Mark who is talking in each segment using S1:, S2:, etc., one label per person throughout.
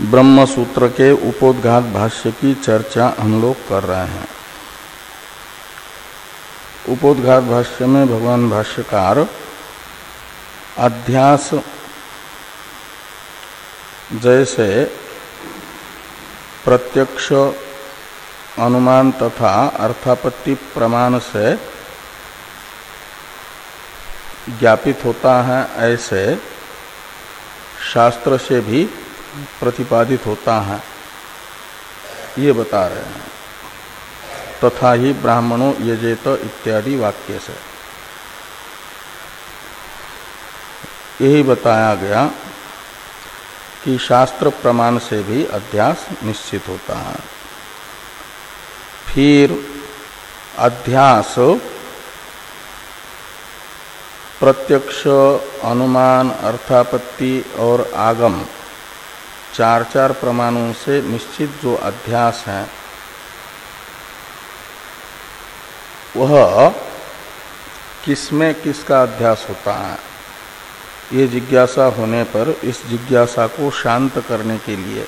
S1: ब्रह्म सूत्र के उपोदघात भाष्य की चर्चा हम लोग कर रहे हैं। उपोदघात भाष्य में भगवान भाष्यकार अध्यास जैसे प्रत्यक्ष अनुमान तथा अर्थापत्ति प्रमाण से ज्ञापित होता है, ऐसे शास्त्र से भी प्रतिपादित होता है। ये बता रहे हैं। तथा ही ब्राह्मणों यजेत इत्यादि वाक्य से। यही बताया गया कि शास्त्र प्रमाण से भी अध्यास निश्चित होता है। फिर अध्यास प्रत्यक्ष अनुमान, अर्थापत्ति और आगम चार चार प्रमाणों से निश्चित जो अध्यास है, वह किसमें किसका अध्यास होता है? ये जिज्ञासा होने पर इस जिज्ञासा को शांत करने के लिए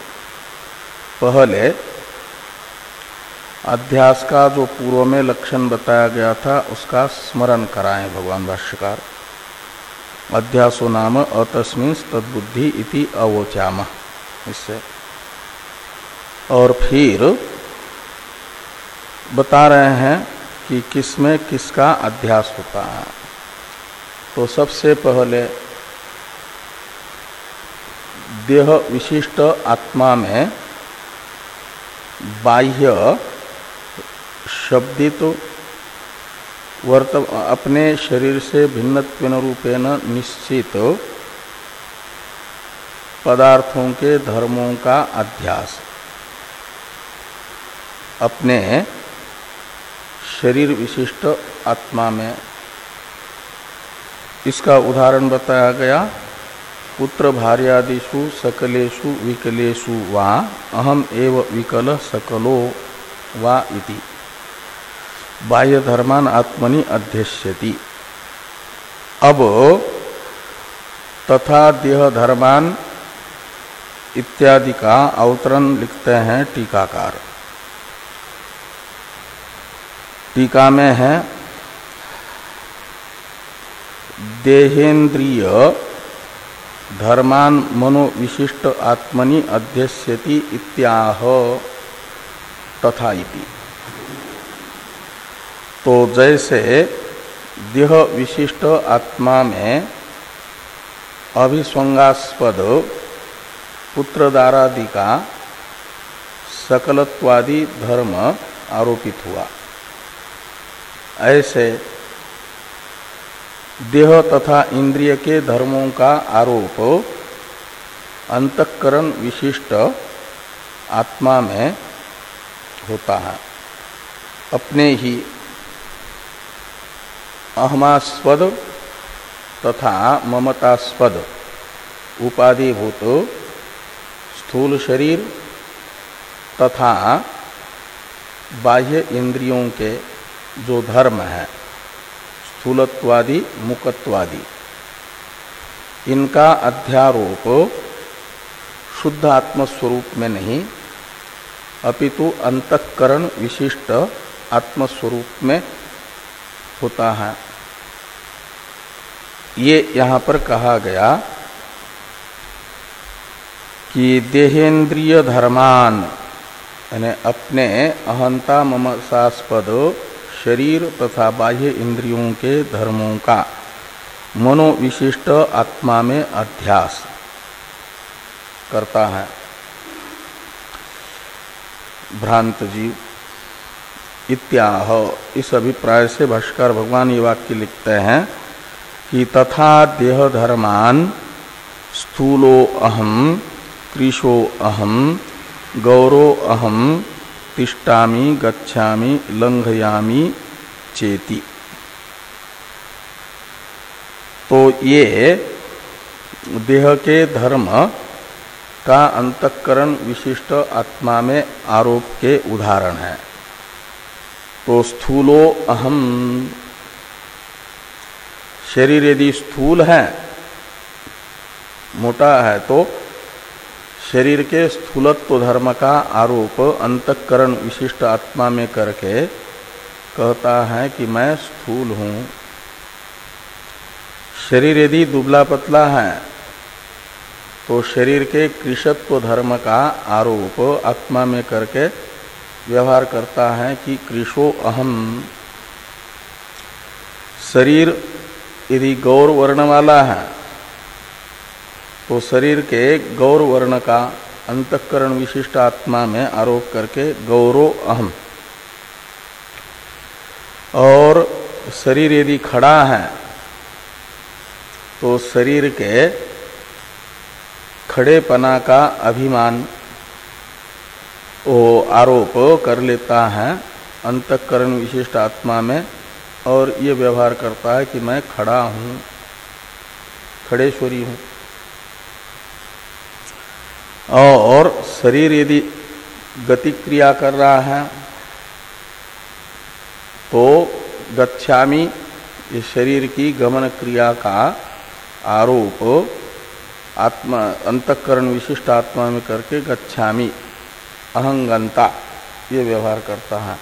S1: पहले अध्यास का जो पूर्व में लक्षण बताया गया था, उसका स्मरण कराएँ भगवान भाष्यकार। अध्यासो नाम अतस्मिन तद्बुद्धि इति अवोचामा। इससे। और फिर बता रहे हैं कि किसमें किसका अध्यास होता है। तो सबसे पहले देह विशिष्ट आत्मा में बाह्य शब्दित वर्त अपने शरीर से भिन्न रूपेण निश्चित पदार्थों के धर्मों का अध्यास। अपने शरीर विशिष्ट आत्मा में। इसका उदाहरण बताया गया, पुत्र भार्यादिषु सकलेशु विकलेशु वा अहम एव विकल सकलो वा इति। बाह्य धर्मान आत्मनि अध्यस्यति अब तथा देह धर्मान इत्यादि का अवतरण लिखते हैं टीकाकार। टीका में है देहेन्द्रिय धर्मान मनोविशिष्ट आत्मनि अध्यस्यति इत्याह तथा इति। तो जैसे देह विशिष्ट आत्मा में अभिस्वंगास्पद पुत्रदारादि का सकलत्वादि धर्म आरोपित हुआ। ऐसे देह तथा इंद्रिय के धर्मों का आरोप अंतकरण विशिष्ट आत्मा में होता है। अपने ही अहमास्पद तथा ममतास्पद उपाधिभूत स्थूल शरीर तथा बाह्य इंद्रियों के जो धर्म है, स्थूलत्वादि, मुकत्वादि, इनका अध्यारोप शुद्ध आत्मस्वरूप में नहीं, अपितु अंतकरण विशिष्ट आत्मस्वरूप में होता है। ये यहाँ पर कहा गया कि देहेन्द्रिय धर्मान, यानी अपने अहंता ममसास्पद शरीर तथा बाह्य इंद्रियों के धर्मों का मनोविशिष्ट आत्मा में अध्यास करता है। भ्रांत जीव, इत्याह, इस अभिप्राय से भाष्कर भगवान ये वाक्य लिखते हैं कि तथा देह धर्मान स्थूलो अहम कृशो अहम गौरो अहम तिष्टामी गच्छामी लंघयामी चेति। तो ये देह के धर्म का अंतकरण विशिष्ट आत्मा में आरोप के उदाहरण है। तो स्थूलो अहम शरीर यदि स्थूल है, मोटा है तो शरीर के स्थूलत्व धर्म का आरोप अंतकरण विशिष्ट आत्मा में करके कहता है कि मैं स्थूल हूँ। शरीर यदि दुबला पतला है तो शरीर के कृषत्व धर्म का आरोप आत्मा में करके व्यवहार करता है कि कृषो अहम। शरीर यदि गौर वर्ण वाला है तो शरीर के गौर वर्ण का अंतकरण विशिष्ट आत्मा में आरोप करके गौरो अहम। और शरीर यदि खड़ा है तो शरीर के खड़ेपना का अभिमान वो आरोप कर लेता है अंतकरण विशिष्ट आत्मा में, और ये व्यवहार करता है कि मैं खड़ा हूँ, खड़ेश्वरी हूँ। और शरीर यदि गति क्रिया कर रहा है तो गच्छामी, ये शरीर की गमन क्रिया का आरोप, आत्मा, अंतकरण विशिष्ट आत्मा में करके गच्छामी। अहंगंता, ये व्यवहार करता है।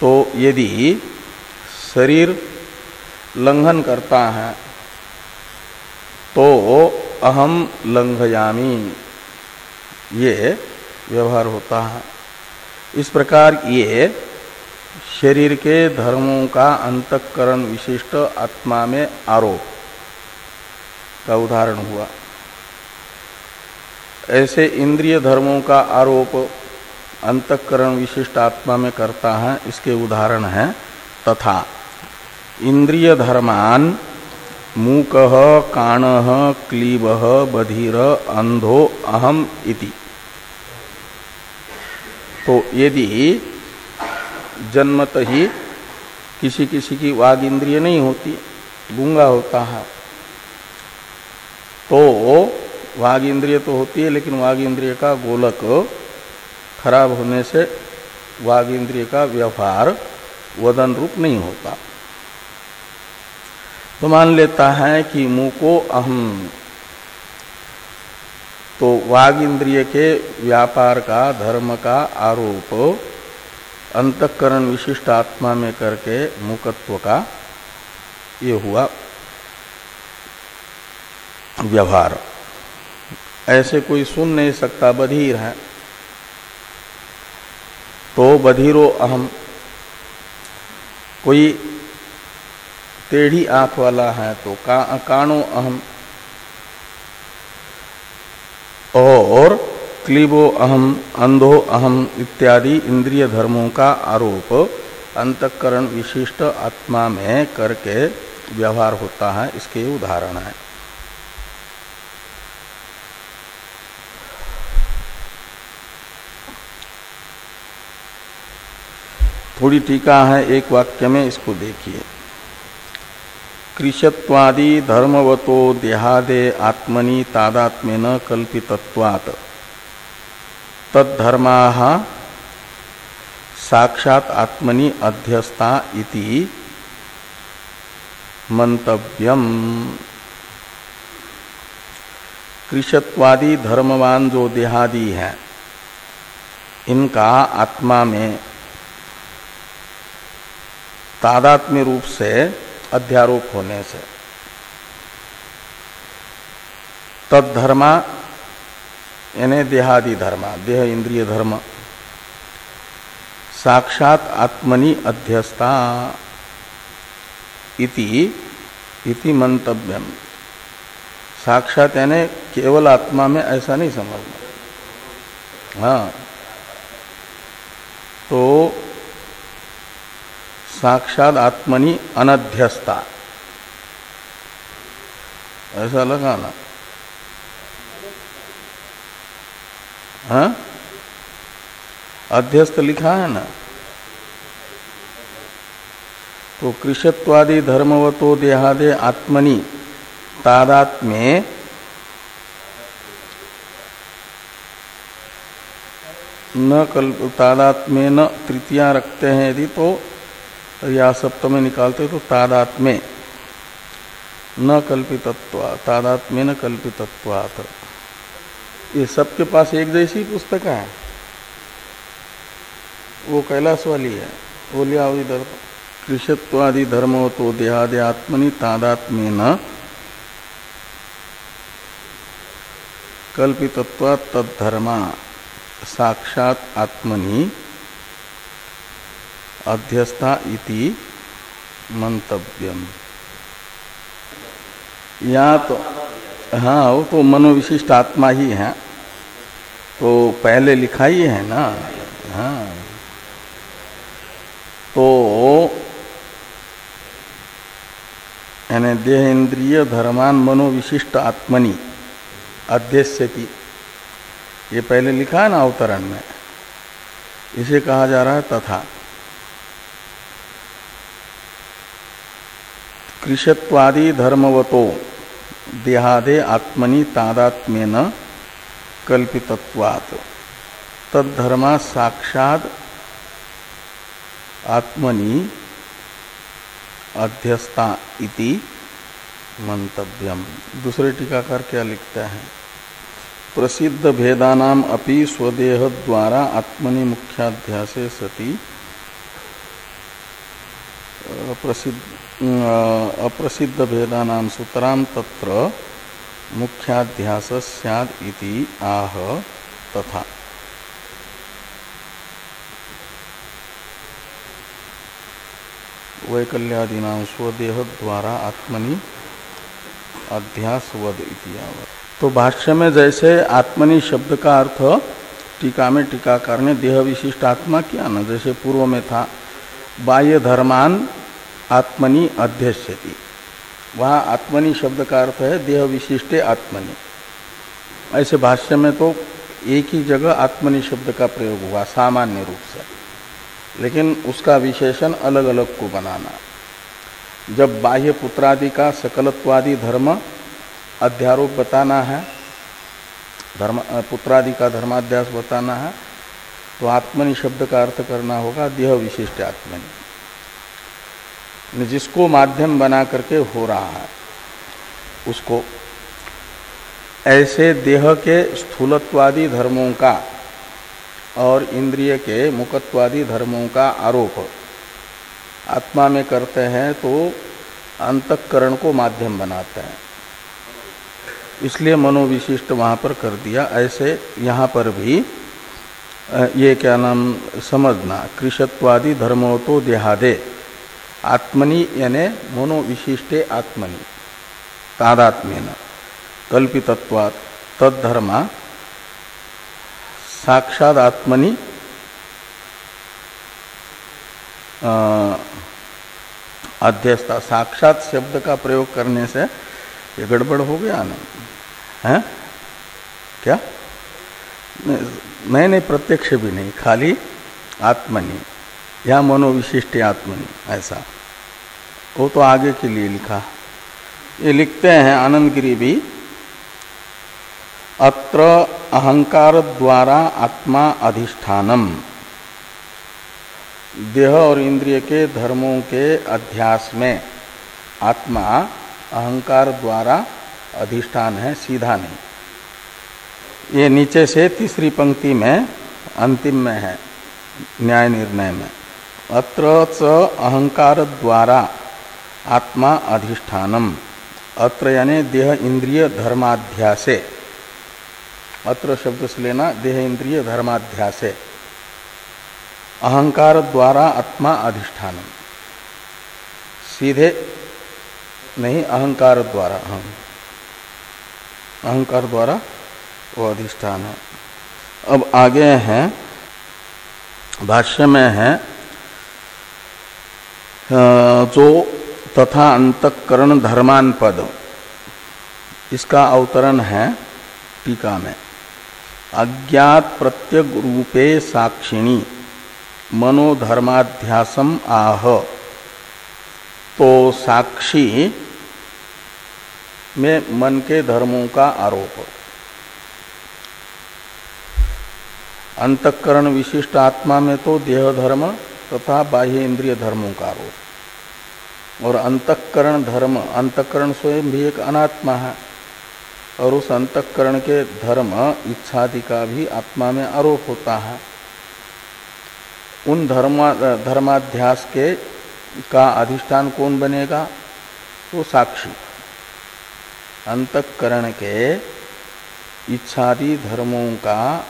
S1: तो यदि शरीर लंघन करता है तो अहम लंघयामी। ये व्यवहार होता है। इस प्रकार ये शरीर के धर्मों का अंतकरण विशिष्ट आत्मा में आरोप का उदाहरण हुआ। ऐसे इंद्रिय धर्मों का आरोप अंतकरण विशिष्ट आत्मा में करता है, इसके उदाहरण है तथा इंद्रिय धर्मान मूक, काण क्लीब बधिर, अंधो, अहम इति। तो यदि जन्मत ही किसी किसी की वाग इंद्रिय नहीं होती, गूँगा होता है तो वाघ इंद्रिय तो होती है, लेकिन वाघ इंद्रिय का गोलक खराब होने से वाघ इंद्रिय का व्यवहार वदन रूप नहीं होता। तो मान लेता है कि मुको अहम। तो वाघ इंद्रिय के व्यापार का, धर्म का आरोप, अंतकरण विशिष्ट आत्मा में करके मुकत्व का ये हुआ व्यवहार। ऐसे कोई सुन नहीं सकता, बधिर है। तो बधिरो अहम। कोई टेढ़ी आँख वाला है तो का, कानो अहम। और क्लीबो अहम अंधो अहम इत्यादि इंद्रिय धर्मों का आरोप अंतकरण विशिष्ट आत्मा में करके व्यवहार होता है इसके उदाहरण है। थोड़ी टीका है एक वाक्य में इसको देखिए। कृषत्वादि धर्मवतो देहादे आत्मनि तादात्म्य न कल्पितत्वात्। तद्धर्मा साक्षात आत्मनि अध्यस्ता इति मंतव्यम कृषत्वादि धर्मवान जो देहादि है, इनका आत्मा में तादात्म्य रूप से अध्यारोप होने से। तत्धर्मा यानी देहादि धर्मा, देह इंद्रिय धर्म। साक्षात आत्मनि अध्यस्ता इति इति मंतव्यम। साक्षात यानी केवल आत्मा में ऐसा नहीं समझना हाँ। तो साक्षात आत्मनि अनध्यस्ता ऐसा लगाना हाँ? अध्यस्त लिखा है ना? तो कृषत्वादि धर्मवतो देहादे आत्मनि तादात्म्य न कल्प तादात्म्य न तृतीया रखते हैं यदि तो या सप्तम निकालते तो तादात्म्य। न कल्पितत्व तादात्म्य न कल्पितत्वात। ये सबके पास एक जैसी पुस्तक है। वो कैलाश वाली है। वो लिया इधर कृषत्वादि धर्म तो देहादे आत्मनि तादात्म्य न। कल्पितत्वा तद्धर्मा। साक्षात आत्मनि। अध्यस्था इति मंतव्यम या तो हाँ वो तो मनोविशिष्ट आत्मा ही है। तो पहले लिखा ही है ना? हाँ। तो यानी देह इंद्रिय धर्मान मनोविशिष्ट आत्मनि अध्यस्यति। ये पहले लिखा है ना अवतरण में? इसे कहा जा रहा है तथा। कृषत्वादि धर्मवतो, देहादे आत्मनि तादात्म्य न कल्पितत्वात्। तद्धर्मा साक्षात आत्मनि अध्यस्ता इति मंतव्यम दूसरे टीकाकार क्या लिखता है? प्रसिद्ध भेदानाम अपि स्वदेह द्वारा आत्मनि मुख्याध्यास सती प्रसिद्ध। अप्रसिद्ध भेदानाम सूत्राम तत्र मुख्याध्यास सैद इति आह तथा। वैकल्यादीना स्वदेह द्वारा आत्मनि अध्यास वद तो भाष्य में जैसे आत्मनि शब्द का अर्थ टीका में टीकाकार ने देह विशिष्ट आत्मा किया ना, जैसे पूर्व में था, बाह्य धर्मान आत्मनि अध्यक्षति वहाँ आत्मनि शब्द का अर्थ है देह विशिष्टे आत्मनि। ऐसे भाष्य में तो एक ही जगह आत्मनि शब्द का प्रयोग हुआ, सामान्य रूप से। लेकिन उसका विशेषण अलग अलग को बनाना। जब बाह्य पुत्रादि का सकलत्वादि धर्म अध्यारोप बताना है, धर्म, पुत्रादि का धर्माध्यास बताना है तो आत्मनि शब्द का अर्थ करना होगा देह विशिष्ट आत्मनि। जिसको माध्यम बना करके हो रहा है, उसको ऐसे देह के स्थूलत्वादी धर्मों का और इंद्रिय के मुकत्वादी धर्मों का आरोप आत्मा में करते हैं तो अंतकरण को माध्यम बनाते हैं। इसलिए मनोविशिष्ट वहाँ पर कर दिया। ऐसे यहाँ पर भी ये क्या नाम, समझना, कृषत्वादी धर्मो तो देहादे। आत्मनि यानी मनोविशिष्टे आत्मनि तादात्म्य कल्पितत्वात्, तद्धर्मा साक्षात आत्मनि अध्यस्ता, साक्षात शब्द का प्रयोग करने से ये गड़बड़ हो गया ना? है? क्या? नहीं नहीं प्रत्यक्ष भी नहीं, खाली आत्मनि। या मनोविशिष्ट आत्मनि, ऐसा। वो तो आगे के लिए लिखा। ये लिखते हैं आनंद गिरी भी। अत्र अहंकार द्वारा आत्मा अधिष्ठानम। देह और इंद्रिय के धर्मों के अध्यास में आत्मा अहंकार द्वारा अधिष्ठान है, सीधा नहीं। ये नीचे से तीसरी पंक्ति में, अंतिम में है, न्याय निर्णय में। अत्र च अहंकार द्वारा आत्मा अधिष्ठानम। अत्र यानी देह इंद्रिय धर्माध्यासे। अत्र शब्द से लेना देह इंद्रिय धर्माध्यासे। अहंकार द्वारा आत्मा अधिष्ठानम। सीधे नहीं अहंकार द्वारा हम अहंकार द्वारा वो अधिष्ठान है। अब आगे हैं, भाष्य में है जो तथा अंतकरण धर्मान पद। इसका अवतरण है टीका में। अज्ञात प्रत्यग रूपे साक्षिणी, मनोधर्माध्यासम आह। तो साक्षी में मन के धर्मों का आरोप। अंतकरण विशिष्ट आत्मा में तो देह धर्म तथा बाह्य इंद्रिय धर्मों का आरोप। और अंतकरण धर्म, अंतकरण स्वयं भी एक अनात्मा है। और उस अंतकरण के धर्म, इच्छादि का भी आत्मा में आरोप होता है। उन धर्मा, धर्माध्यास के, का अधिष्ठान कौन बनेगा? वो तो साक्षी। अंतकरण के इच्छादि धर्मों का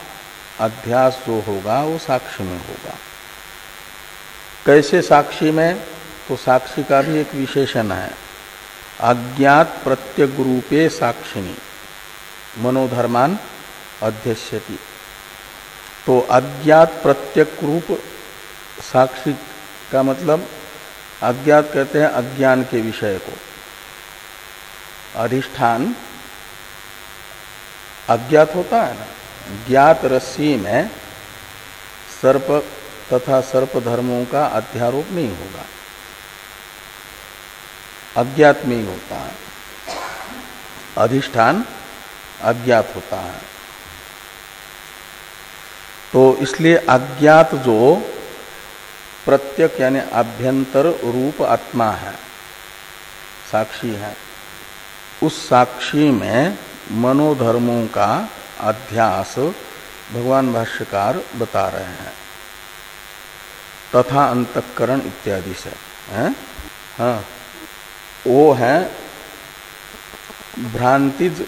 S1: अध्यास जो होगा, वो साक्षी में होगा। कैसे साक्षी में? तो साक्षी का भी एक विशेषण है। अज्ञात प्रत्यग रूपे साक्षिणी। मनोधर्मान अध्यक्षति। तो अज्ञात प्रत्यक रूप साक्षी का मतलब अज्ञात कहते हैं अज्ञान के विषय को। अधिष्ठान अज्ञात होता है ना? ज्ञात रस्सी में सर्प तथा सर्प धर्मों का अध्यारोप नहीं होगा। अज्ञात में ही होता है। अधिष्ठान अज्ञात होता है। तो इसलिए अज्ञात जो प्रत्यक यानी आभ्यंतर रूप आत्मा है, साक्षी है, उस साक्षी में मनोधर्मों का अध्यास भगवान भाष्यकार बता रहे हैं। तथा अंतकरण इत्यादि से, है? हाँ। वो है भ्रांतिज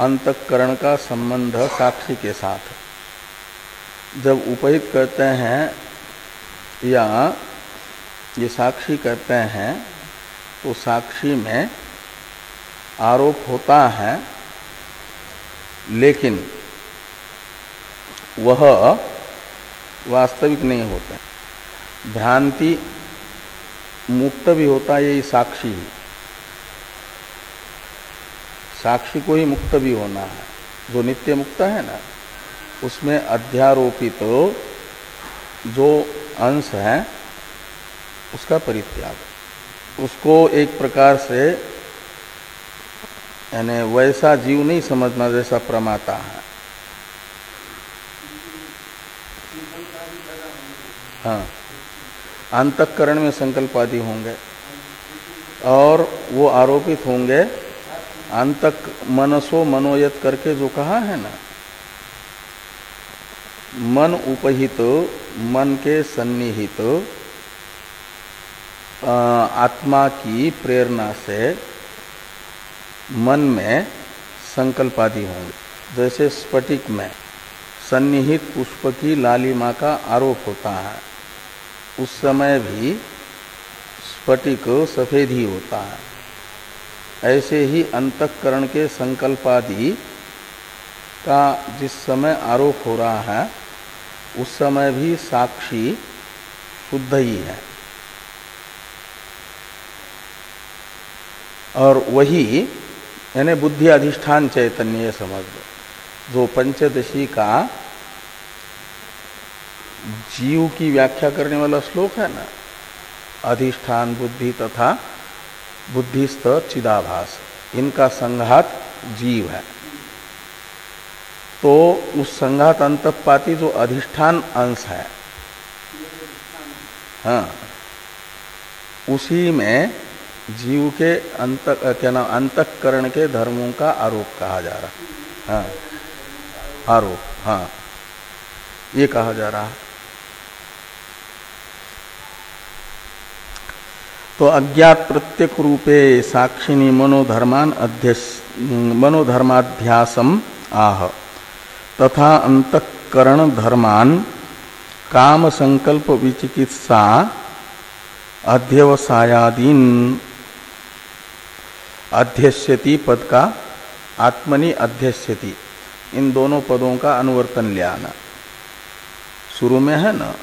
S1: अंतकरण का संबंध साक्षी के साथ। जब उपहित कहते हैं या ये साक्षी कहते हैं तो साक्षी में आरोप होता है, लेकिन वह वास्तविक नहीं होता। भ्रांति मुक्त भी होता है, यही साक्षी ही। साक्षी को ही मुक्त भी होना है। जो नित्य मुक्त है ना, उसमें अध्यारोपित तो जो अंश है, उसका परित्याग। उसको एक प्रकार से, यानी वैसा जीव नहीं समझना जैसा प्रमाता है। हाँ। अंतकरण में संकल्प आदि होंगे। और वो आरोपित होंगे अंतक मनसो मनोयत करके जो कहा है ना, मन उपहित, मन के सन्निहित आत्मा की प्रेरणा से मन में संकल्प आदि होंगे। जैसे स्फटिक में सन्निहित पुष्प की लालिमा का आरोप होता है। उस समय भी स्फटिक सफ़ेद ही होता है। ऐसे ही अंतकरण के संकल्पादि का जिस समय आरोप हो रहा है, उस समय भी साक्षी शुद्ध ही है। और वही यानी बुद्धि अधिष्ठान चैतन्य समझ लो जो पंचदशी का जीव की व्याख्या करने वाला श्लोक है ना? अधिष्ठान बुद्धि तथा बुद्धिस्त चिदाभास। इनका संघात जीव है। तो उस संघात अंतपाती जो अधिष्ठान अंश है हाँ उसी में जीव के अंत, क्या नाम, अंतकरण के धर्मों का आरोप कहा जा रहा हाँ आरोप हाँ ये कहा जा रहा। है तो अज्ञात प्रत्यक रूपे साक्षिणी मनोधर्मान मनोधर्माध्यासम आह। तथा अंतकरण धर्मान, काम संकल्प विचिकित्सा, अध्यवसायादीन अध्यस्यति पद का, आत्मनि अध्यस्यति इन दोनों पदों का अनुवर्तन ले आना। शुरू में है ना?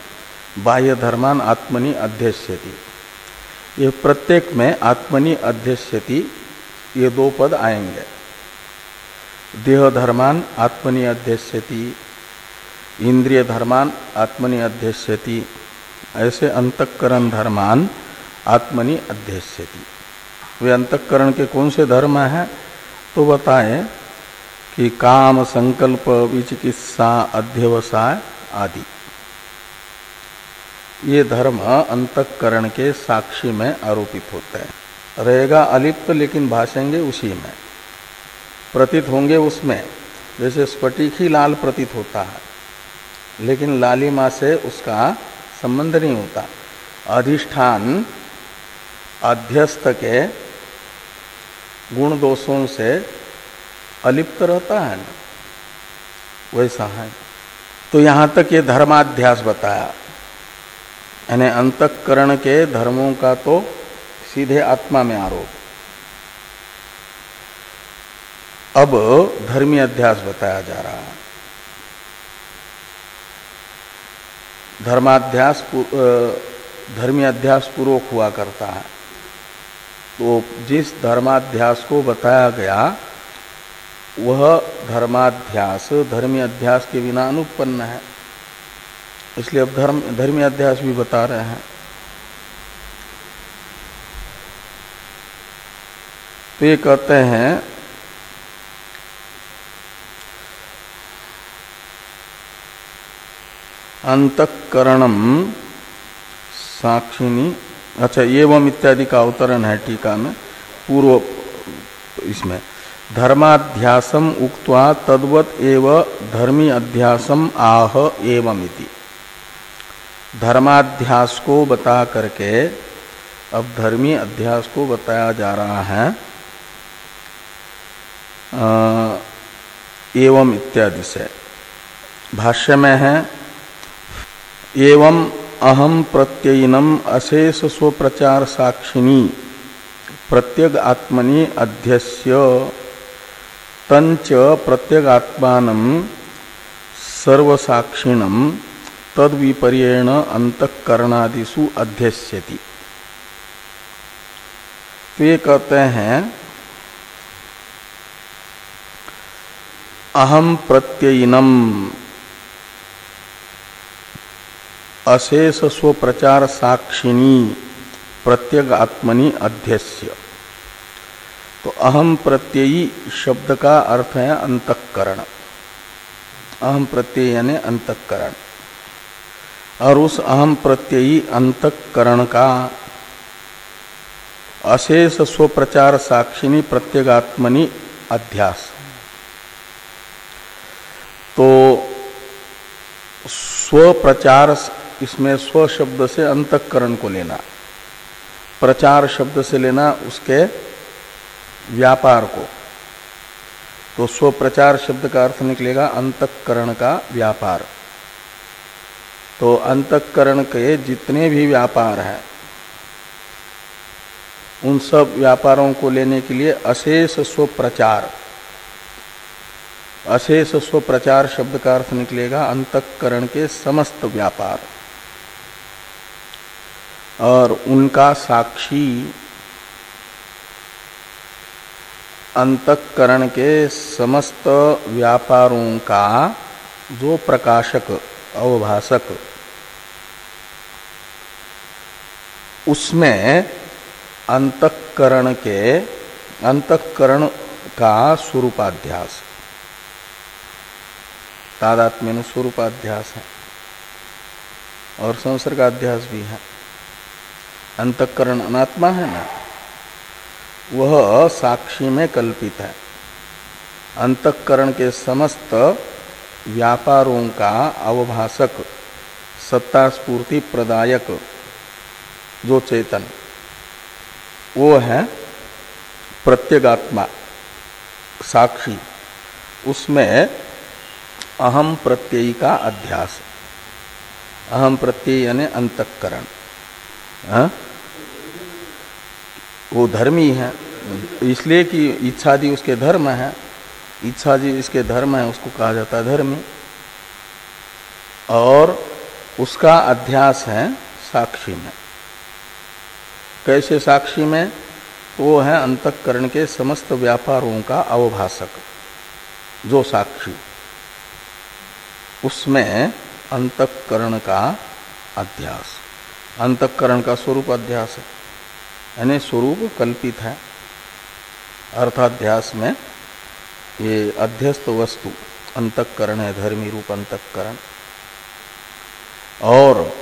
S1: बाह्य धर्मान आत्मनि अध्यस्यति ये प्रत्येक में आत्मनि अध्यक्षति ये दो पद आएँगे। देह धर्मान आत्मनि अध्यक्षति इंद्रिय धर्मान आत्मनि अध्यक्षति ऐसे अंतकरण धर्मान आत्मनि अध्यक्षति वे अंतकरण के कौन से धर्म हैं? तो बताएँ कि काम, संकल्प, विचिकित्सा, अध्यवसाय आदि। ये धर्म अंतकरण के साक्षी में आरोपित होते हैं। रहेगा अलिप्त लेकिन भाषेंगे उसी में। प्रतीत होंगे उसमें। जैसे स्फटिक ही लाल प्रतीत होता है, लेकिन लालिमा से उसका संबंध नहीं होता। अधिष्ठान अध्यस्त के गुण दोषों से अलिप्त रहता है। ना वैसा है। तो यहाँ तक ये धर्माध्यास बताया। यानी अंतकरण के धर्मों का तो सीधे आत्मा में आरोप। अब धर्मी अध्यास बताया जा रहा है। धर्माध्यास धर्मी अध्यास पूर्वक हुआ करता है। तो जिस धर्माध्यास को बताया गया, वह धर्माध्यास, धर्मी अध्यास के बिना अनुपन्न है। इसलिए अब धर्म, धर्मी अध्यास भी बता रहे हैं। तो ये कहते हैं अंतकरणम साक्षिणी अच्छा एवं इत्यादि का अवतरण है टीका में, पूर्व इसमें धर्माध्यासम उक्त्वा तद्वत एव धर्मी अध्यासम आह एवं इति धर्माध्यास को बता करके अब धर्मी अध्यास को बताया जा रहा है। एवं इत्यादि से। भाष्य में है, एवं अहम प्रत्ययनम अशेष स्वप्रचार साक्षिणी, प्रत्यग आत्मनि अध्यस्य तंच प्रत्यगात्मान सर्वसाक्षिणम तद विपर्यण अंतकरणादिशु अध्यस्यति। तो ये कहते हैं अहम प्रत्ययनम अशेष स्व प्रचार साक्षिणी प्रत्यग आत्मनि अध्यस्य। तो अहम प्रत्ययी शब्द का अर्थ है अंतकरण। अहम प्रत्यय यानी अंतकरण। और उस अहम प्रत्ययी अंतकरण का अशेष स्व प्रचार साक्षिणी प्रत्यगात्मनि अध्यास। तो स्व प्रचार इसमें स्व शब्द से अंतकरण को लेना, प्रचार शब्द से लेना उसके व्यापार को। तो स्व प्रचार शब्द का अर्थ निकलेगा अंतकरण का व्यापार। तो अंतकरण के जितने भी व्यापार हैं, उन सब व्यापारों को लेने के लिए अशेष स्व प्रचार अशेष स्व प्रचार शब्द का अर्थ निकलेगा अंतकरण के समस्त व्यापार। और उनका साक्षी अंतकरण के समस्त व्यापारों का जो प्रकाशक, अवभाषक उसमें अंतकरण के, अंतकरण का स्वरूपाध्यास तादात्म्य स्वरूपाध्यास है। और संसर्गाध्यास भी है। अंतकरण अनात्मा है ना? वह साक्षी में कल्पित है। अंतकरण के समस्त व्यापारों का अवभाषक सत्ता स्पूर्ति प्रदायक जो चेतन। वो है प्रत्यगात्मा, साक्षी। उसमें अहम प्रत्ययी का अध्यास। अहम प्रत्यय यानी अंतकरण। हाँ? वो धर्मी है। इसलिए कि इच्छादि उसके धर्म है। इच्छा जी इसके धर्म है, उसको कहा जाता है धर्मी। और उसका अध्यास है साक्षी में। कैसे साक्षी में? वो है अंतकरण के समस्त व्यापारों का अवभाषक, जो साक्षी। उसमें अंतकरण का अध्यास, अंतकरण का स्वरूप अध्यास है। यानी स्वरूप कल्पित है। अर्थाध्यास में ये अध्यस्त वस्तु, अंतकरण है, धर्मी रूप अंतकरण। और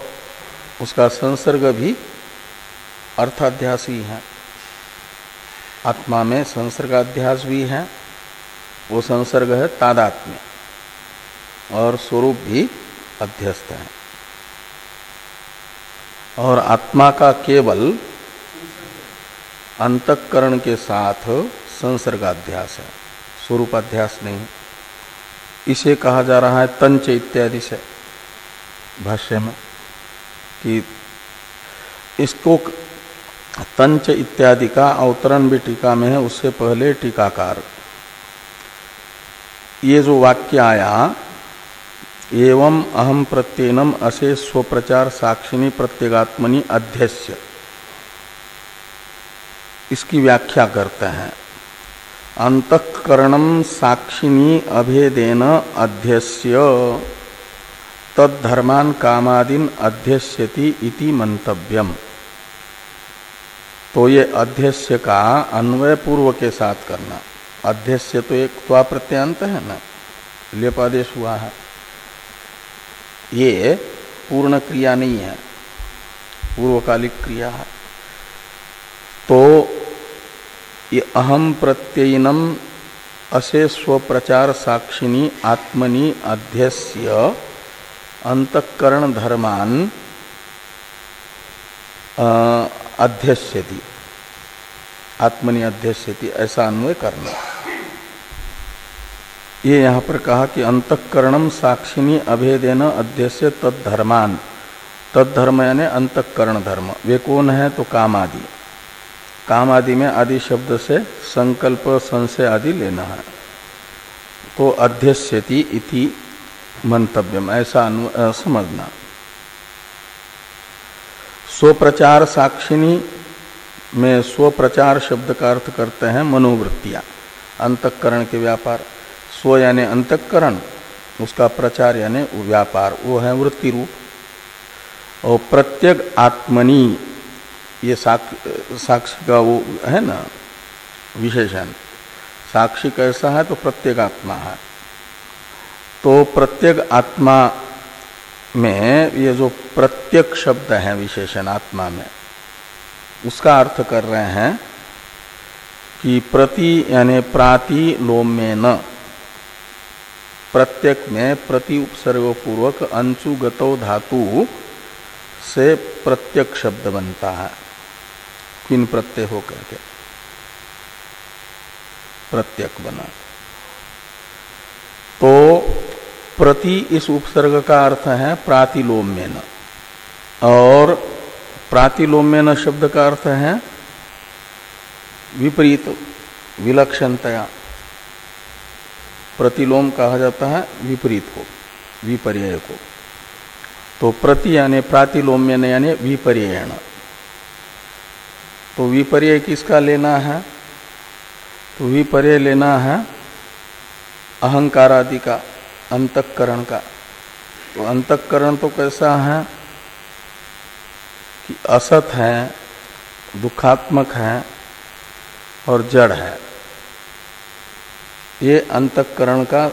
S1: उसका संसर्ग भी अर्थाध्यास ही है। आत्मा में संसर्गाध्यास भी है, वो संसर्ग है तादात्म्य, और स्वरूप भी अध्यस्त है। और आत्मा का केवल अंतकरण के साथ संसर्गाध्यास है, स्वरूपाध्यास नहीं। इसे कहा जा रहा है तंच इत्यादि से, भाष्य में, कि इसको तंच इत्यादि का अवतरण भी टीका में है, उससे पहले टीकाकार। ये जो वाक्य आया, एवं अहम प्रत्येनम असे स्वप्रचार साक्षिणी प्रत्येगात्मनि अध्यस्य। इसकी व्याख्या करते हैं। अंतकरणम साक्षिणी अभेदेन अध्यस्य, तद्धर्मान कामादीन अध्यस्यति इति मंतव्यम तो ये अध्यस्य का अन्वय पूर्व के साथ करना। अध्यस्य तो एक त्वा प्रत्यांत है ना। लेपादेश हुआ है। ये पूर्ण क्रिया नहीं है। पूर्वकालिक क्रिया है। तो ये अहम प्रत्ययनम असे स्वप्रचार साक्षिणी आत्मनि अध्यस्य अंतकरण धर्मान अध्यस्यति। आत्मनि अध्यस्यति, ऐसा अन्वय करना। ये यहाँ पर कहा कि अंतकरणम साक्षिणी अभेदेन अध्यस्य तत्धर्मान तत्धर्म यानी अंतकरण धर्म। वे कौन है? तो काम आदि काम आदि में आदि शब्द से संकल्प, संशय आदि लेना है। तो अध्यस्यति इति मंतव्यम, ऐसा समझना। स्वप्रचार साक्षिणी में स्वप्रचार शब्द का अर्थ करते हैं मनोवृत्तियाँ, अंतकरण के व्यापार। स्व यानी अंतकरण, उसका प्रचार यानी व्यापार, वो है वृत्ति रूप। और प्रत्येक आत्मनी, ये साक्षी का वो है ना, विशेषण। साक्षी कैसा है तो प्रत्येक आत्मा है। तो प्रत्येक आत्मा में ये जो प्रत्येक शब्द है विशेषण आत्मा में, उसका अर्थ कर रहे हैं कि प्रति यानी प्राति लोम में न प्रत्येक में प्रति उपसर्ग पूर्वक अंशु गतो धातु से प्रत्यक शब्द बनता है। किन प्रत्यय होकर के प्रत्यक बना। तो प्रति इस उपसर्ग का अर्थ है प्रातिलोम्य न और प्रातिलोम्य न शब्द का अर्थ है विपरीत, विलक्षणतया। प्रतिलोम कहा जाता है विपरीत को विपर्य को। तो प्रति यानी प्रातिलोम्य यानी विपर्यण तो विपर्य किसका लेना है? तो विपर्य लेना है अहंकार आदि का। अंतकरण का। तो अंतकरण तो कैसा है कि असत है, दुखात्मक है और जड़ है। ये अंतकरण का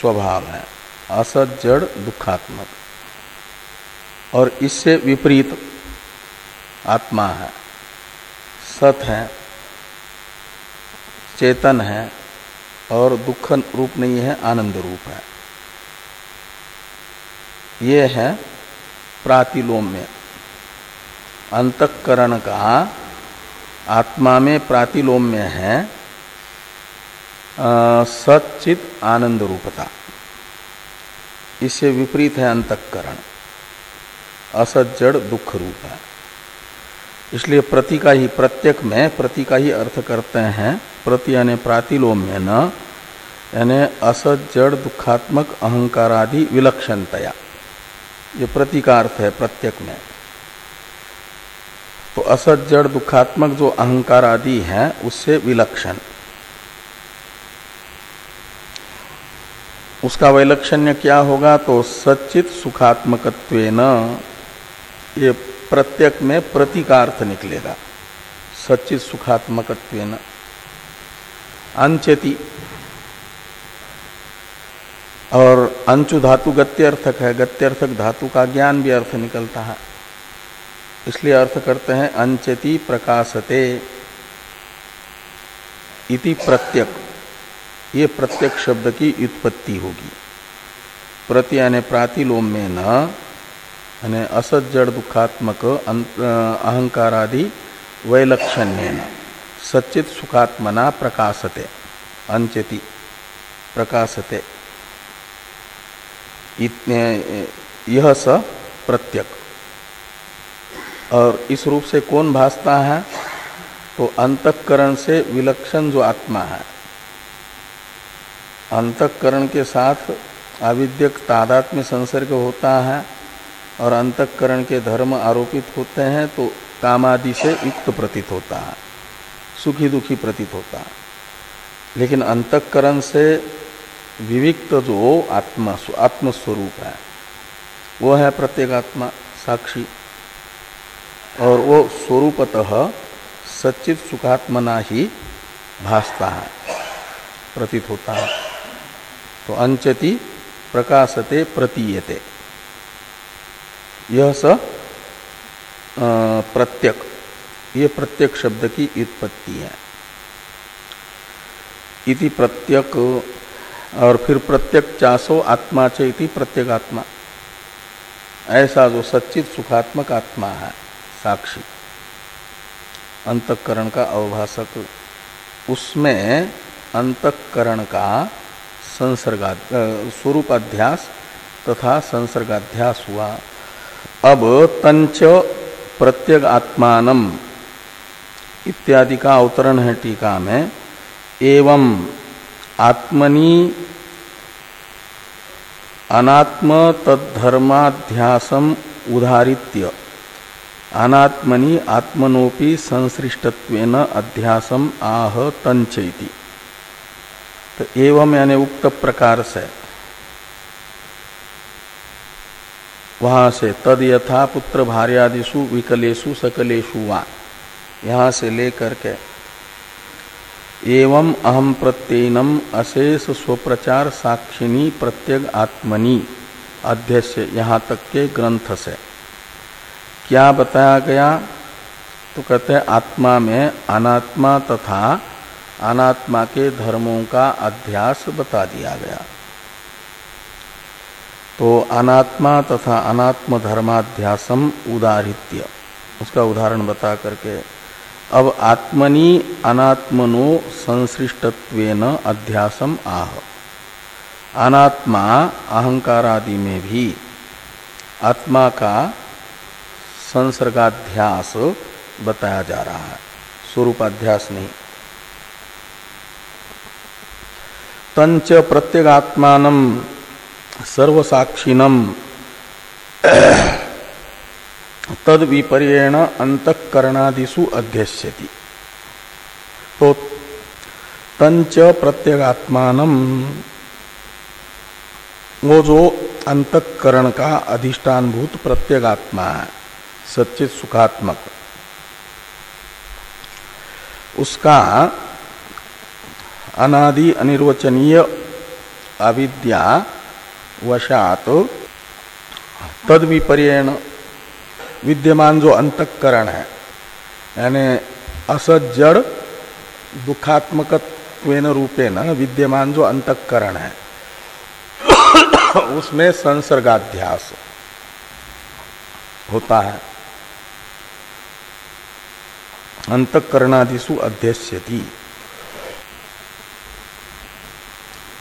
S1: स्वभाव है, असत, जड़, दुखात्मक। और इससे विपरीत आत्मा है, सत है, चेतन है और दुख रूप नहीं है, आनंद रूप है। ये है प्रातिलोम्य। अंतकरण का आत्मा में प्रातिलोम्य है सचित आनंद रूपता। इससे विपरीत है अंतकरण। असत जड़ दुख रूप है। इसलिए प्रति का ही प्रत्यक में प्रति का ही अर्थ करते हैं, प्रति यानी प्रातिलोम्य न, यानी असत जड़ दुखात्मक अहंकारादि विलक्षणतया। ये प्रति का अर्थ है प्रत्यक में। तो असत, जड़, दुखात्मक जो अहंकार आदि है, उससे विलक्षण। उसका वैलक्षण्य क्या होगा? तो सचित सुखात्मक ये प्रत्यक में प्रतिकार्थ निकलेगा। सचित सुखात्मक अंचति और अंचु धातु गत्यर्थक है। गत्यर्थक धातु का ज्ञान भी अर्थ निकलता है। इसलिए अर्थ करते हैं, अंचति प्रकाशते। इति प्रत्यक ये प्रत्यक शब्द की उत्पत्ति होगी। प्रति यानी प्रातिलोम में न, यानी असत, जड़, दुखात्मक अहंकार आदि वैलक्षण्य सच्चित सुखात्मना प्रकाशते। अंचति प्रकाशते। यह स प्रत्यक और इस रूप से कौन भासता है? तो अंतकरण से विलक्षण जो आत्मा है। अंतकरण के साथ आविद्यक तादात में संसर्ग होता है और अंतकरण के धर्म आरोपित होते हैं तो कामादि से युक्त प्रतीत होता है, सुखी दुखी प्रतीत होता है। लेकिन अंतकरण से विविक्त जो आत्मा आत्मस्वरूप है। वो है प्रत्येगात्मा साक्षी। और वो स्वरूपतः सच्चित सुखात्मना ही भासता है, प्रतीत होता है। तो अंचति प्रकाशते प्रतीयते। यह स प्रत्यक। ये प्रत्यक शब्द की उत्पत्ति है। इति प्रत्यक और फिर प्रत्यक चासो आत्मा चेति प्रत्येगात्मा ऐसा जो सच्चित सुखात्मक आत्मा है, साक्षी। अंतकरण का अवभाषक, उसमें अंतकरण का संसर्गा स्वरूपाध्यास तथा संसर्गाध्यास हुआ। अब तंच प्रत्येक आत्मान इत्यादि का अवतरण है टीका में। एवं आत्मनि अनात्म तद्धर्माध्यासम उदाहरित्य अनात्मनि आत्मनोपि संसृष्टत्वेन अध्यासम आह तंचैति तो एवं यानी उक्त प्रकार से वहाँ से तद यथा पुत्र भार्यादिशु विकलेशु सकलेशु वा यहाँ से लेकर के एवं अहम प्रत्ययनम अशेष स्वप्रचार साक्षिणी प्रत्यग आत्मनि अध्यक्ष यहाँ तक के ग्रंथ से। क्या बताया गया? तो कहते हैं, आत्मा में अनात्मा तथा अनात्मा के धर्मों का अध्यास बता दिया गया। तो अनात्मा तथा अनात्म धर्माध्यासम उदाहृत्य उसका उदाहरण बता करके अब आत्मनि अनात्मनो संसृष्टत्वेन अध्यासम आह। अनात्मा अहंकार आदि में भी, आत्मा का संसर्गाध्यास बताया जा रहा है। स्वरूपाध्यास नहीं। तंच प्रत्यगात्मान सर्वसाक्षिणम तद विपर्यण अंतकरणादिशु अध्यक्षति तो तंच प्रत्यगात्मान वो जो अंतकरण का अधिष्ठानभूत प्रत्यगात्मा है, सच्चित सुखात्मक, उसका अनादि अनिर्वचनीय अविद्या वशात तद विपर्यण विद्यमान जो अंतकरण है, यानी असत जड़ दुखात्मक रूपे न विद्यमान जो अंतकरण है, उसमें संसर्गाध्यास होता है। अंतकरणादिशु अध्यक्षति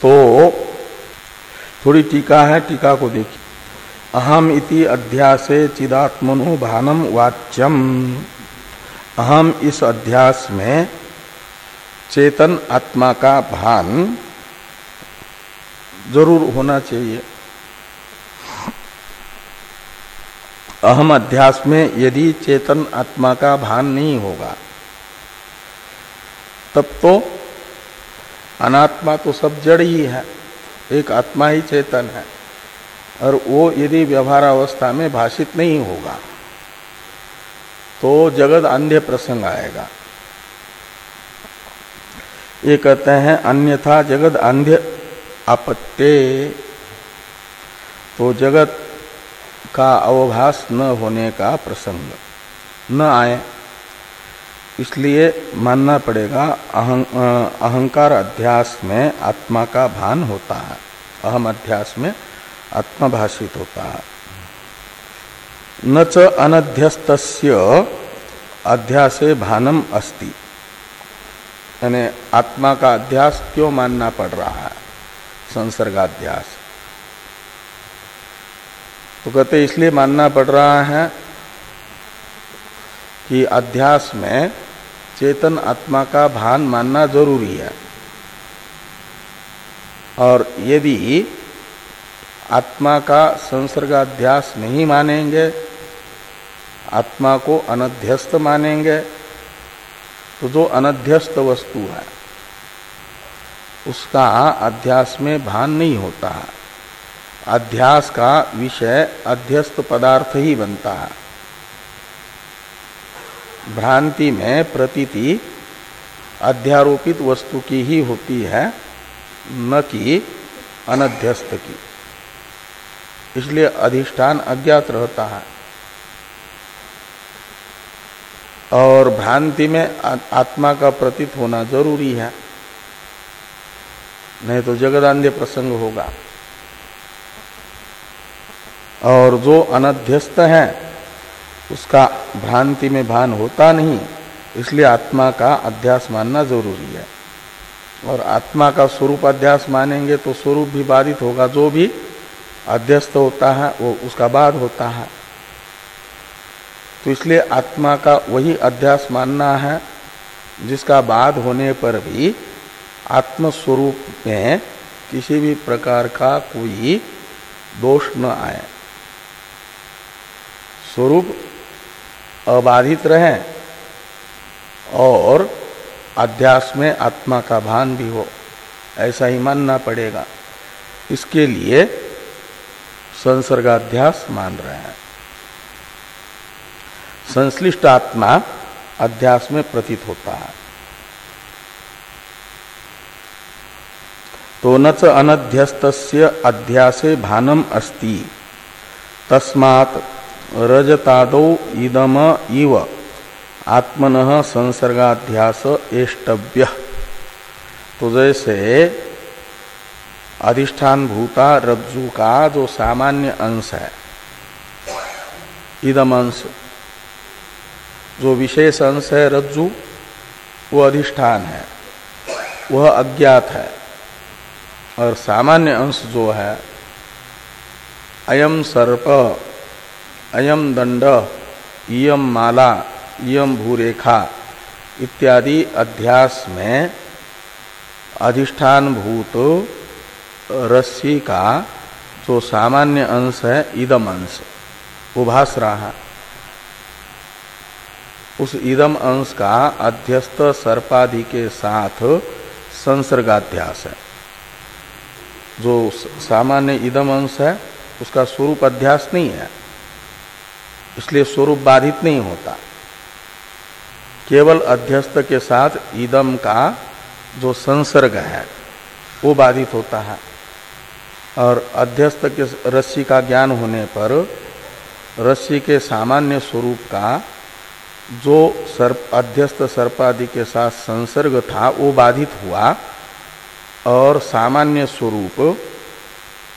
S1: तो थोड़ी टीका है, टीका को देखिए। अहम इति अध्यासे चिदात्मनो भानम वाच्यम। अहम इस अध्यास में चेतन आत्मा का भान ज़रूर होना चाहिए। अहम अध्यास में यदि चेतन आत्मा का भान नहीं होगा, तब तो अनात्मा तो सब जड़ ही है, एक आत्मा ही चेतन है। और वो यदि व्यवहार अवस्था में भाषित नहीं होगा तो जगत अंध्य प्रसंग आएगा। ये कहते हैं अन्यथा जगत अंध्य आपत्ते तो जगत का अवभास न होने का प्रसंग न आए। इसलिए मानना पड़ेगा अहं, अहंकार अध्यास में आत्मा का भान होता है अहम अध्यास में आत्मा भाषित होता है न च अनध्यस्त अध्यासे भानम अस्ति। यानी आत्मा का अध्यास क्यों मानना पड़ रहा है? संसर्गाध्यास। तो कहते इसलिए मानना पड़ रहा है कि अध्यास में चेतन आत्मा का भान मानना ज़रूरी है। और यदि आत्मा का संसर्गाध्यास नहीं मानेंगे, आत्मा को अनध्यस्त मानेंगे तो जो अनध्यस्त वस्तु है, उसका अध्यास में भान नहीं होता है। अध्यास का विषय अध्यस्त पदार्थ ही बनता है। भ्रांति में प्रतीति अध्यारोपित वस्तु की ही होती है, न कि अनध्यस्त की। इसलिए अधिष्ठान अज्ञात रहता है। और भ्रांति में आत्मा का प्रतीत होना ज़रूरी है। नहीं तो जगदान्य प्रसंग होगा। और जो अनध्यस्त है, उसका भ्रांति में भान होता नहीं। इसलिए आत्मा का अध्यास मानना ज़रूरी है। और आत्मा का स्वरूप अध्यास मानेंगे तो स्वरूप भी बाधित होगा, जो भी अध्यस्त होता है, वो उसका बाद होता है। तो इसलिए आत्मा का वही अध्यास मानना है, जिसका बाद होने पर भी आत्मस्वरूप में किसी भी प्रकार का कोई दोष न आए। स्वरूप अबाधित रहे और अध्यास में आत्मा का भान भी हो, ऐसा ही मानना पड़ेगा। इसके लिए संसर्गाध्यास मान रहे हैं। संश्लिष्ट आत्मा अध्यास में प्रतीत होता है। तो न च अनध्यस्त अध्यासे भानम अस्ति। तस्मात् रजतादो इदम इव आत्मन संसर्गाध्यास एष्टव्य। तो जैसे अधिष्ठान भूता रज्जु का जो सामान्य अंश है। इदम अंश। जो विशेष अंश है रज्जु, वो अधिष्ठान है। वह अज्ञात है। और सामान्य अंश जो है अयम सर्प अयम दंड इयम माला इयम भूरेखा इत्यादि अध्यास में अधिष्ठान भूत रस्सी का जो सामान्य अंश है, इदम अंश, वो रहा है। उस इदम अंश का अध्यस्त सर्पादि के साथ संसर्गाध्यास है। जो सामान्य इदम अंश है, उसका स्वरूप अध्यास नहीं है। इसलिए स्वरूप बाधित नहीं होता। केवल अध्यस्त के साथ ईदम का जो संसर्ग है, वो बाधित होता है। और अध्यस्त के रस्सी का ज्ञान होने पर रस्सी के सामान्य स्वरूप का जो सर्प, अध्यस्त सर्पादि के साथ संसर्ग था, वो बाधित हुआ और सामान्य स्वरूप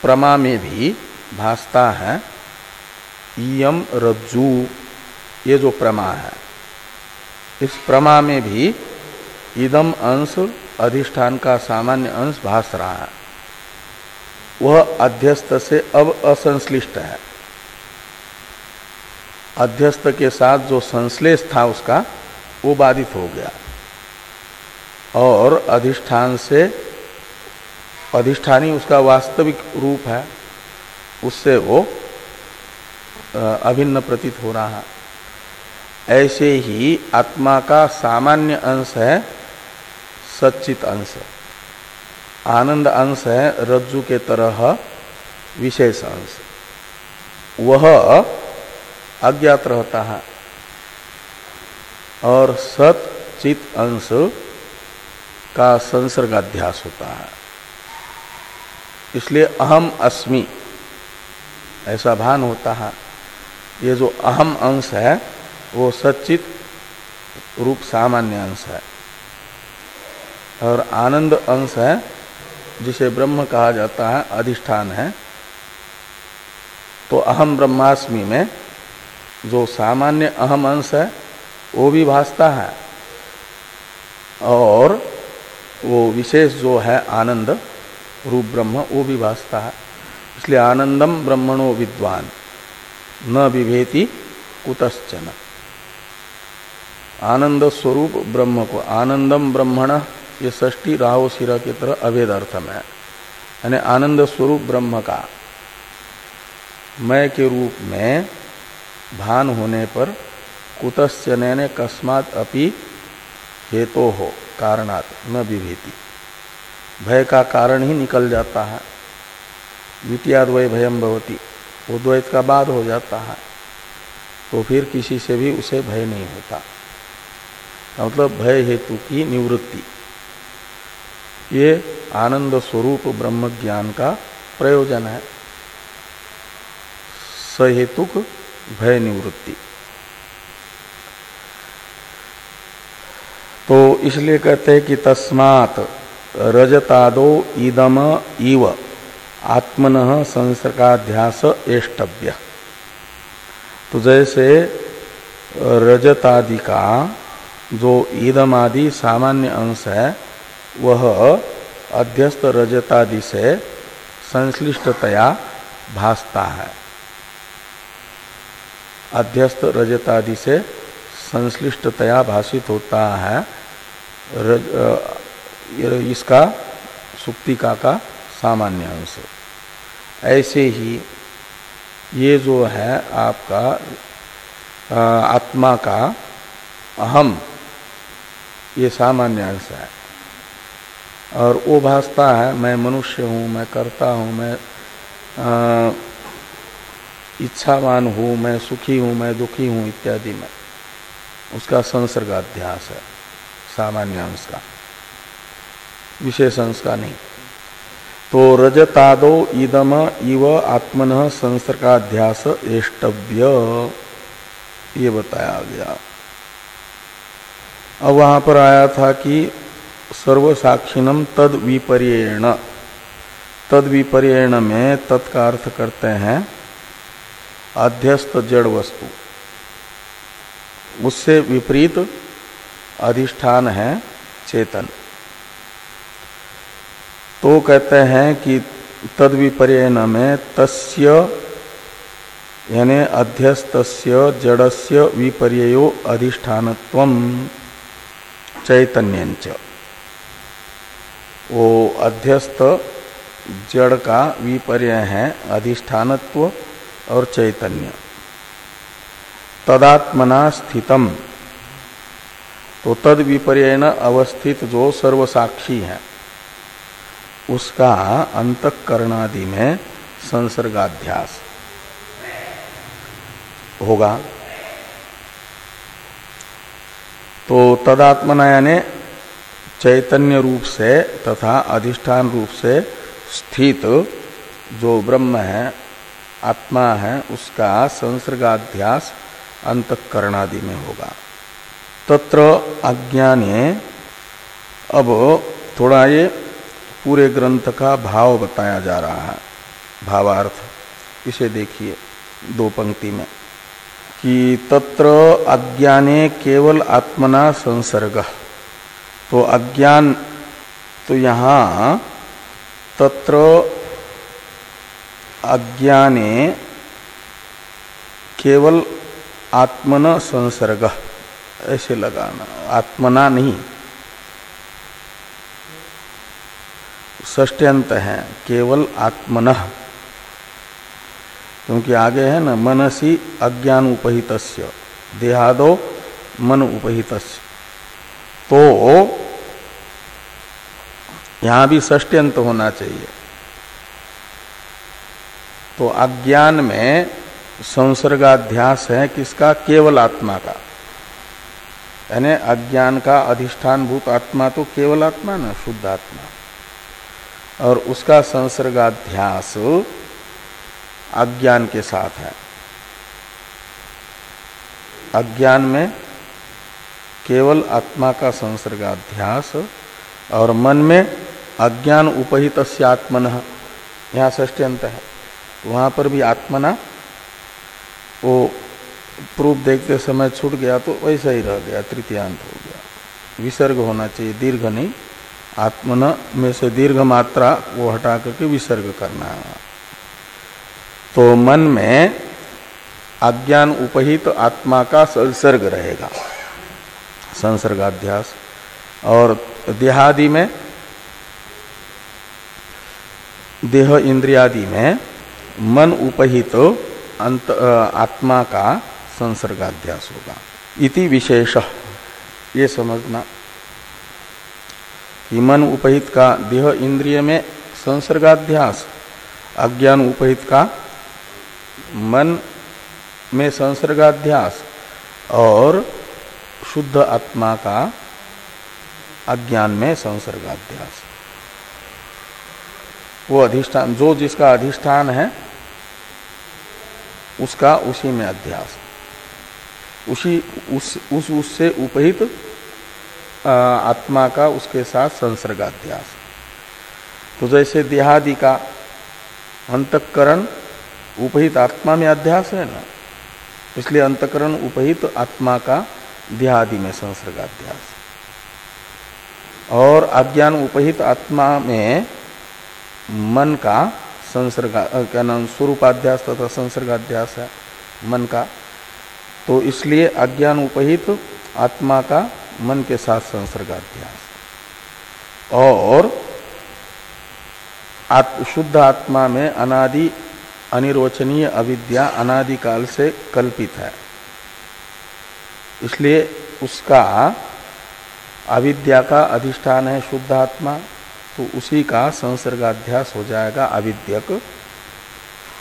S1: प्रमा में भी भासता है। इयम रज्जु, ये जो प्रमा है, इस प्रमा में भी इदम अंश अधिष्ठान का सामान्य अंश भास रहा है। वह अध्यस्त से अब असंश्लिष्ट है। अध्यस्त के साथ जो संश्लेष था उसका, वो बाधित हो गया। और अधिष्ठान से, अधिष्ठानी उसका वास्तविक रूप है, उससे वो अभिन्न प्रतीत हो रहा है। ऐसे ही आत्मा का सामान्य अंश है, सच्चित अंश। आनंद अंश है, रज्जु के तरह विशेष अंश। वह अज्ञात रहता है। और सत चित अंश का संसर्गाध्यास होता है। इसलिए अहम अस्मि, ऐसा भान होता है। ये जो अहम अंश है, वो सचित रूप सामान्य अंश है। और आनंद अंश है जिसे ब्रह्म कहा जाता है, अधिष्ठान है तो अहम ब्रह्मास्मि में जो सामान्य अहम अंश है, वो भी भासता है। और वो विशेष जो है, आनंद, रूप ब्रह्म, वो भी भासता है। इसलिए आनंदम ब्रह्मणो विद्वान, न विभेति कुतश्चन। आनंद स्वरूप ब्रह्म को, आनंदम ब्रह्मण ये ष्टी राहो सिरा की तरह अवेद अर्थ में यानी आनंद स्वरूप ब्रह्म का मय के रूप में भान होने पर कुतश्चन कस्मात अपि हेतो हो, कारणात न विभेति। भय का कारण ही निकल जाता है। द्वितीयाद्वय भयम भवती वो द्वैत का बाद हो जाता है। तो फिर किसी से भी उसे भय नहीं होता। मतलब भय हेतु की निवृत्ति। ये आनंद स्वरूप ब्रह्म ज्ञान का प्रयोजन है। सहेतुक भय निवृत्ति। तो इसलिए कहते हैं कि तस्मात रजतादो इदम इव आत्मन संसर्गाध्यास एष्टव्य। तो जैसे रजतादि का जो ईदम आदि सामान्य अंश है वह अध्यस्त रजतादि से संश्लिष्टतया भासता है। अध्यस्त रजतादि से संश्लिष्टतया भाषित होता है। रज, इसका सुक्तिका का सामान्य अंश। ऐसे ही ये जो है आपका आत्मा का अहम ये सामान्य अंश है। और वो भासता है, मैं मनुष्य हूँ, मैं करता हूँ, मैं इच्छावान हूँ, मैं सुखी हूँ, मैं दुखी हूँ इत्यादि में। उसका संसर्गाध्यास है, सामान्य अंश का। विशेष अंश का नहीं। तो रजतादो इदम इव आत्मन संसर्गाध्यास एष्टव्य। ये बताया गया। अब वहाँ पर आया था कि सर्वसाक्षिणम तद विपर्यण। तद विपर्यण में तत्का अर्थ करते हैं अध्यस्त जड़ वस्तु। उससे विपरीत अधिष्ठान है चेतन। तो कहते हैं कि तद विपर्यण में तस्य, यानी अध्यस्त जड़स्य विपर्यो अधिष्ठानत्व, चैतन्य वो अध्यस्त जड़ का विपर्य है, अधिष्ठानत्व और चैतन्य। तदात्मना स्थितम। तो तद विपर्य अवस्थित जो सर्वसाक्षी है, उसका अंतकरणादि में संसर्गाध्यास होगा। तो तदात्मना यानी चैतन्य रूप से तथा अधिष्ठान रूप से स्थित जो ब्रह्म है, आत्मा है, उसका संसर्गाध्यास अंतकरणादि में होगा। तत्र अज्ञाने, अब थोड़ा ये पूरे ग्रंथ का भाव बताया जा रहा है। भावार्थ, इसे देखिए दो पंक्ति में, कि तत्र अज्ञाने केवल आत्मना संसर्ग। तो अज्ञान तो यहाँ तत्र अज्ञाने केवल आत्मन संसर्ग, ऐसे लगाना, आत्मना नहीं। ष्ट्यंत है, केवल आत्मन। क्योंकि आगे है ना, मनसी अज्ञान उपहित देहादो मन उपहित तो यहाँ भी ष्ट्यंत होना चाहिए। तो अज्ञान में संसर्गाध्यास है किसका? केवल आत्मा का। यानी अज्ञान का अधिष्ठान भूत आत्मा तो केवल आत्मा ना, शुद्ध आत्मा। और उसका संसर्गाध्यास अज्ञान के साथ है। अज्ञान में केवल आत्मा का संसर्गाध्यास और मन में अज्ञान उपहित आत्मन यहाँ ष्टि है। वहाँ पर भी आत्मना, वो प्रूफ देखते समय छूट गया तो वैसा ही रह गया, तृतीयांत हो गया। विसर्ग होना चाहिए, दीर्घ नहीं। आत्मन में से दीर्घ मात्रा वो हटा करके विसर्ग करना है। तो मन में अज्ञान उपहित आत्मा का संसर्ग रहेगा। संसर्गाध्यास और देहादि में देह इंद्रियादि में मन उपहित तो अंत आत्मा का संसर्गाध्यास होगा। इति विशेष। ये समझना। कि मन उपहित का देह इंद्रिय में संसर्गाध्यास, अज्ञान उपहित का मन में संसर्गाध्यास, और शुद्ध आत्मा का अज्ञान में संसर्गाध्यास। वो अधिष्ठान, जो जिसका अधिष्ठान है, उसका उसी में अध्यास। उसी, उस उस, उससे उपहित आत्मा का उसके साथ संसर्गाध्यास। तो जैसे देहादि का अंतकरण उपहित आत्मा में अध्यास है ना, इसलिए अंतकरण उपहित आत्मा का देहादि में संसर्गाध्यास। और अज्ञान उपहित आत्मा में मन का संसर्ग क्या नाम स्वरूपाध्यास तथा संसर्गाध्यास है मन का। तो इसलिए अज्ञान उपहित आत्मा का मन के साथ संसर्गाध्यास। और आत, शुद्ध आत्मा में अनादि अनिर्वचनीय अविद्या अनादि काल से कल्पित है। इसलिए उसका अविद्या का अधिष्ठान है शुद्ध आत्मा। तो उसी का संसर्गाध्यास हो जाएगा अविद्यक।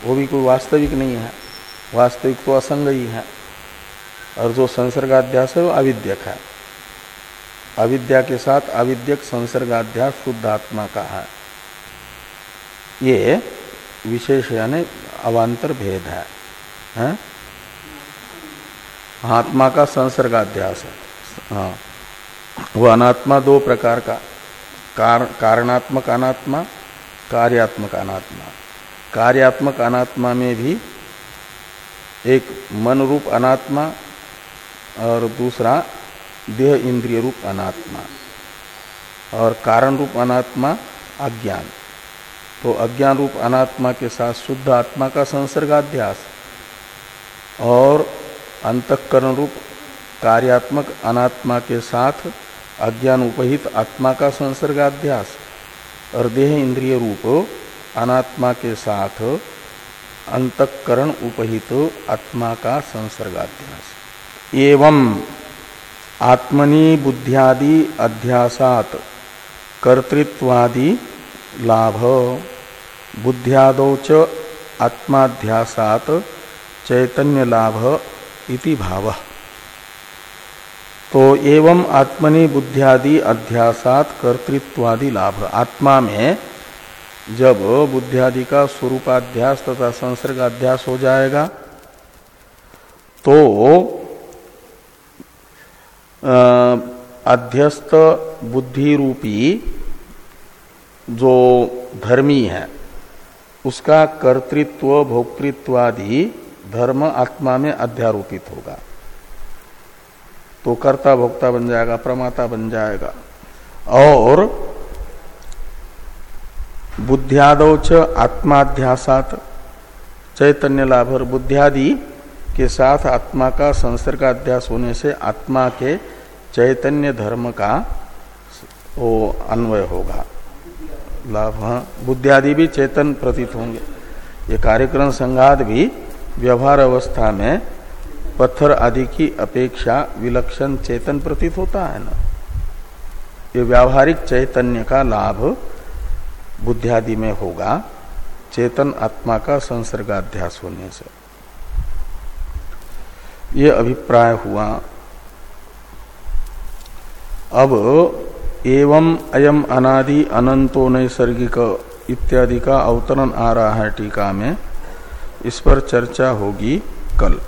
S1: वो भी कोई वास्तविक नहीं है। वास्तविक तो असंग ही है। और जो संसर्गाध्यास है वो अविद्यक है। अविद्या के साथ अविद्यक संसर्गाध्यास शुद्ध आत्मा का है। ये विशेष यानी अवान्तर भेद है, है? आत्मा का संसर्गाध्यास है। हाँ। वो अनात्मा दो प्रकार का। कार, कारणात्मक अनात्मा कार्यात्मक अनात्मा। कार्यात्मक अनात्मा में भी एक मन रूप अनात्मा और दूसरा देह इंद्रिय रूप अनात्मा और कारण रूप अनात्मा अज्ञान। तो अज्ञान रूप अनात्मा के साथ शुद्ध आत्मा का संसर्गाध्यास और अंतकरण रूप कार्यात्मक अनात्मा के साथ अज्ञान उपहित आत्मा का संसर्गाध्यास, और देह इंद्रिय रूप, अनात्मा के साथ अंतकरण उपहित आत्मा का संसर्गाध्यास। एवं आत्मनि बुद्धियादि अध्यासात कर्तृत्वादि लाभ, बुद्धियादौ च आत्माध्यासात चैतन्य लाभ इति भावः। तो एवं आत्मनि बुद्धियादि अध्यासात कर्तृत्वादि लाभ। आत्मा में जब बुद्धियादि का स्वरूपाध्यास तथा संसर्गाध्यास हो जाएगा तो अध्यस्त बुद्धि रूपी जो धर्मी है, उसका कर्तृत्व, भोक्तृत्वादि धर्म आत्मा में अध्यारोपित होगा। तो कर्ता भोक्ता बन जाएगा, प्रमाता बन जाएगा। और बुद्धियादौच आत्माध्यासात, चैतन्य लाभ और बुद्धियादि के साथ आत्मा का संसर्ग अध्यास होने से आत्मा के चैतन्य धर्म का वो अन्वय होगा। लाभ हाँ। बुद्धियादि भी चेतन प्रतीत होंगे। ये कार्यक्रम संघात भी व्यवहार अवस्था में पत्थर आदि की अपेक्षा विलक्षण चेतन प्रतीत होता है ना। ये व्यावहारिक चैतन्य का लाभ बुद्धियादि में होगा, चेतन आत्मा का संसर्गाध्यास होने से। ये अभिप्राय हुआ। अब एवं अयम अनादि अनंतो नैसर्गिक इत्यादि का अवतरण आ रहा है टीका में। इस पर चर्चा होगी कल।